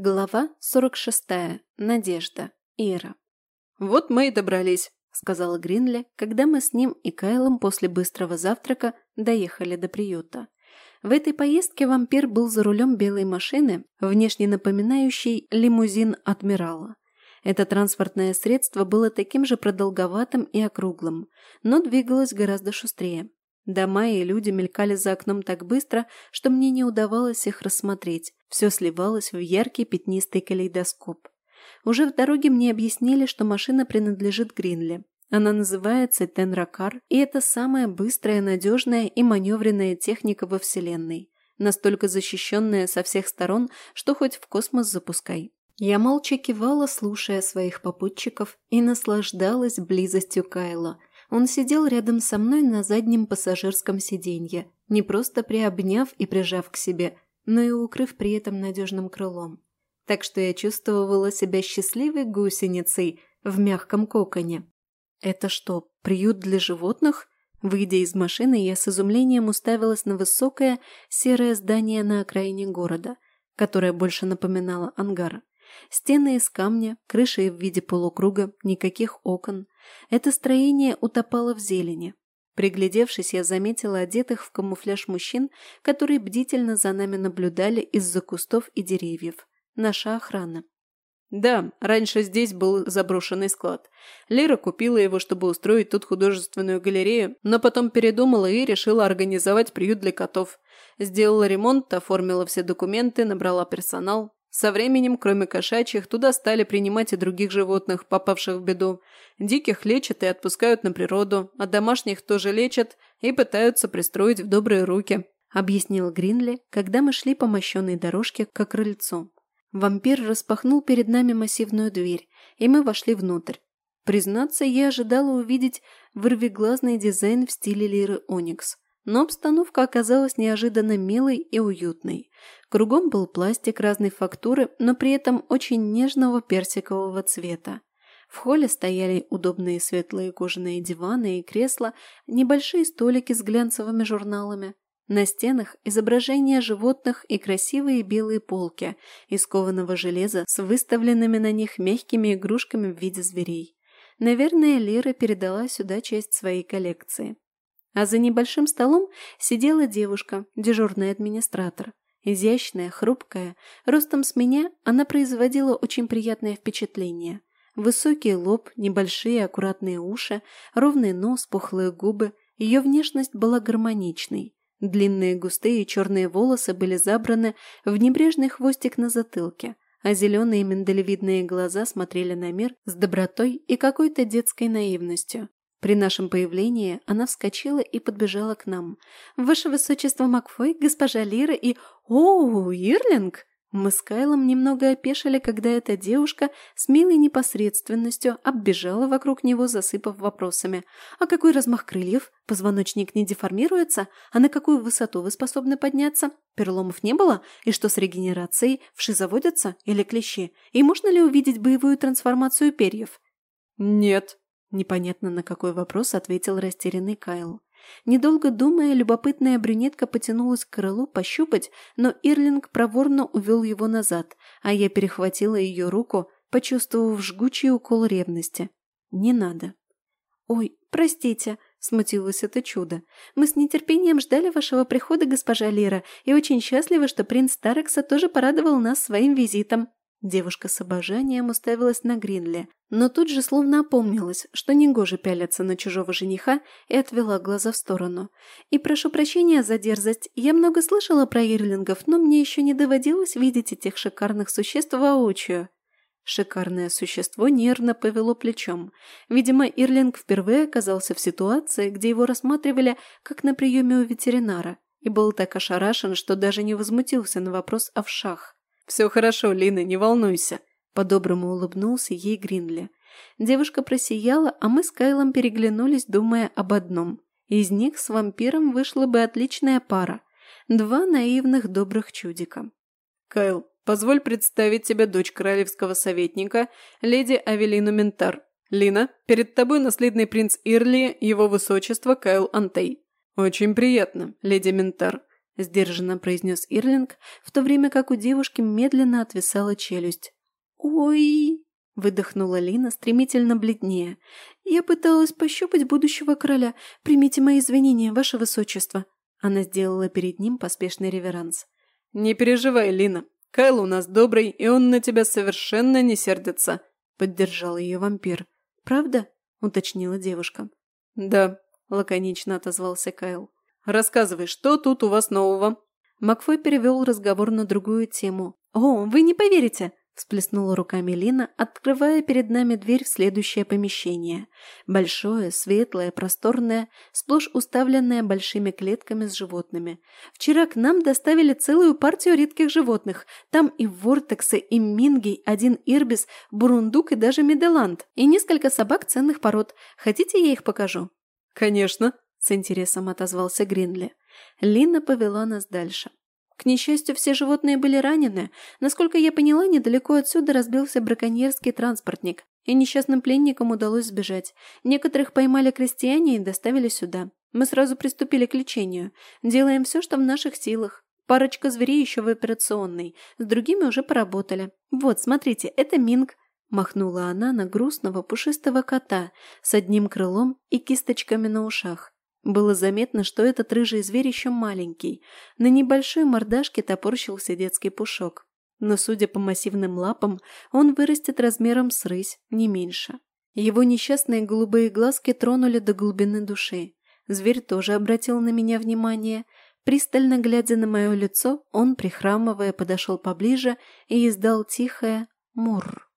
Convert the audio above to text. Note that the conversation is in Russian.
Глава 46. Надежда. Ира. «Вот мы и добрались», – сказала Гринли, когда мы с ним и Кайлом после быстрого завтрака доехали до приюта. В этой поездке вампир был за рулем белой машины, внешне напоминающей лимузин адмирала. Это транспортное средство было таким же продолговатым и округлым, но двигалось гораздо шустрее. Дома и люди мелькали за окном так быстро, что мне не удавалось их рассмотреть. Все сливалось в яркий пятнистый калейдоскоп. Уже в дороге мне объяснили, что машина принадлежит Гринли. Она называется Тенракар, и это самая быстрая, надежная и маневренная техника во Вселенной. Настолько защищенная со всех сторон, что хоть в космос запускай. Я молча кивала, слушая своих попутчиков, и наслаждалась близостью Кайла – он сидел рядом со мной на заднем пассажирском сиденье, не просто приобняв и прижав к себе, но и укрыв при этом надежным крылом. Так что я чувствовала себя счастливой гусеницей в мягком коконе. «Это что, приют для животных?» Выйдя из машины, я с изумлением уставилась на высокое серое здание на окраине города, которое больше напоминало ангар. Стены из камня, крыша в виде полукруга, никаких окон. Это строение утопало в зелени. Приглядевшись, я заметила одетых в камуфляж мужчин, которые бдительно за нами наблюдали из-за кустов и деревьев. Наша охрана. Да, раньше здесь был заброшенный склад. Лера купила его, чтобы устроить тут художественную галерею, но потом передумала и решила организовать приют для котов. Сделала ремонт, оформила все документы, набрала персонал. Со временем, кроме кошачьих, туда стали принимать и других животных, попавших в беду. Диких лечат и отпускают на природу, а домашних тоже лечат и пытаются пристроить в добрые руки», – объяснил Гринли, когда мы шли по мощенной дорожке к крыльцу. Вампир распахнул перед нами массивную дверь, и мы вошли внутрь. Признаться, я ожидала увидеть вырвиглазный дизайн в стиле лиры Оникс – но обстановка оказалась неожиданно милой и уютной. Кругом был пластик разной фактуры, но при этом очень нежного персикового цвета. В холле стояли удобные светлые кожаные диваны и кресла, небольшие столики с глянцевыми журналами. На стенах изображения животных и красивые белые полки из кованого железа с выставленными на них мягкими игрушками в виде зверей. Наверное, Лера передала сюда часть своей коллекции. А за небольшим столом сидела девушка, дежурный администратор. Изящная, хрупкая, ростом с меня она производила очень приятное впечатление. Высокий лоб, небольшие аккуратные уши, ровный нос, пухлые губы. Ее внешность была гармоничной. Длинные густые черные волосы были забраны в небрежный хвостик на затылке, а зеленые миндалевидные глаза смотрели на мир с добротой и какой-то детской наивностью. При нашем появлении она вскочила и подбежала к нам. «Ваше высочество Макфой, госпожа Лира и... О, Ирлинг!» Мы с Кайлом немного опешили, когда эта девушка с милой непосредственностью оббежала вокруг него, засыпав вопросами. «А какой размах крыльев? Позвоночник не деформируется? А на какую высоту вы способны подняться? Переломов не было? И что с регенерацией? Вши заводятся? Или клещи? И можно ли увидеть боевую трансформацию перьев?» «Нет», Непонятно на какой вопрос ответил растерянный Кайл. Недолго думая, любопытная брюнетка потянулась к крылу пощупать, но Ирлинг проворно увел его назад, а я перехватила ее руку, почувствовав жгучий укол ревности. «Не надо». «Ой, простите», — смутилось это чудо. «Мы с нетерпением ждали вашего прихода, госпожа Лера, и очень счастливы, что принц Тарекса тоже порадовал нас своим визитом». Девушка с обожанием уставилась на Гринли, но тут же словно опомнилась, что негоже пялиться на чужого жениха и отвела глаза в сторону. «И прошу прощения за дерзость, я много слышала про ирлингов, но мне еще не доводилось видеть этих шикарных существ воочию». Шикарное существо нервно повело плечом. Видимо, Ирлинг впервые оказался в ситуации, где его рассматривали как на приеме у ветеринара, и был так ошарашен, что даже не возмутился на вопрос о вшах. «Все хорошо, Лина, не волнуйся», – по-доброму улыбнулся ей Гринли. Девушка просияла, а мы с Кайлом переглянулись, думая об одном. Из них с вампиром вышла бы отличная пара. Два наивных добрых чудика. «Кайл, позволь представить тебе дочь королевского советника, леди Авелину Ментар. Лина, перед тобой наследный принц Ирли, его высочество Кайл Антей. Очень приятно, леди Ментар. Сдержанно произнес Ирлинг, в то время как у девушки медленно отвисала челюсть. «Ой!» – выдохнула Лина, стремительно бледнее. «Я пыталась пощупать будущего короля. Примите мои извинения, ваше высочество». Она сделала перед ним поспешный реверанс. «Не переживай, Лина. Кайл у нас добрый, и он на тебя совершенно не сердится», – поддержал ее вампир. «Правда?» – уточнила девушка. «Да», – лаконично отозвался Кайл. «Рассказывай, что тут у вас нового?» Макфой перевел разговор на другую тему. «О, вы не поверите!» всплеснула руками Лина, открывая перед нами дверь в следующее помещение. Большое, светлое, просторное, сплошь уставленное большими клетками с животными. Вчера к нам доставили целую партию редких животных. Там и вортексы, и минги, один ирбис, бурундук и даже меделанд. И несколько собак ценных пород. Хотите, я их покажу? «Конечно», – с интересом отозвался Гринли. Лина повела нас дальше. К несчастью, все животные были ранены. Насколько я поняла, недалеко отсюда разбился браконьерский транспортник, и несчастным пленникам удалось сбежать. Некоторых поймали крестьяне и доставили сюда. Мы сразу приступили к лечению. Делаем все, что в наших силах. Парочка зверей еще в операционной, с другими уже поработали. Вот, смотрите, это Минг. Махнула она на грустного пушистого кота с одним крылом и кисточками на ушах. Было заметно, что этот рыжий зверь еще маленький. На небольшой мордашке топорщился детский пушок. Но, судя по массивным лапам, он вырастет размером с рысь, не меньше. Его несчастные голубые глазки тронули до глубины души. Зверь тоже обратил на меня внимание. Пристально глядя на мое лицо, он, прихрамывая, подошел поближе и издал тихое «мурр».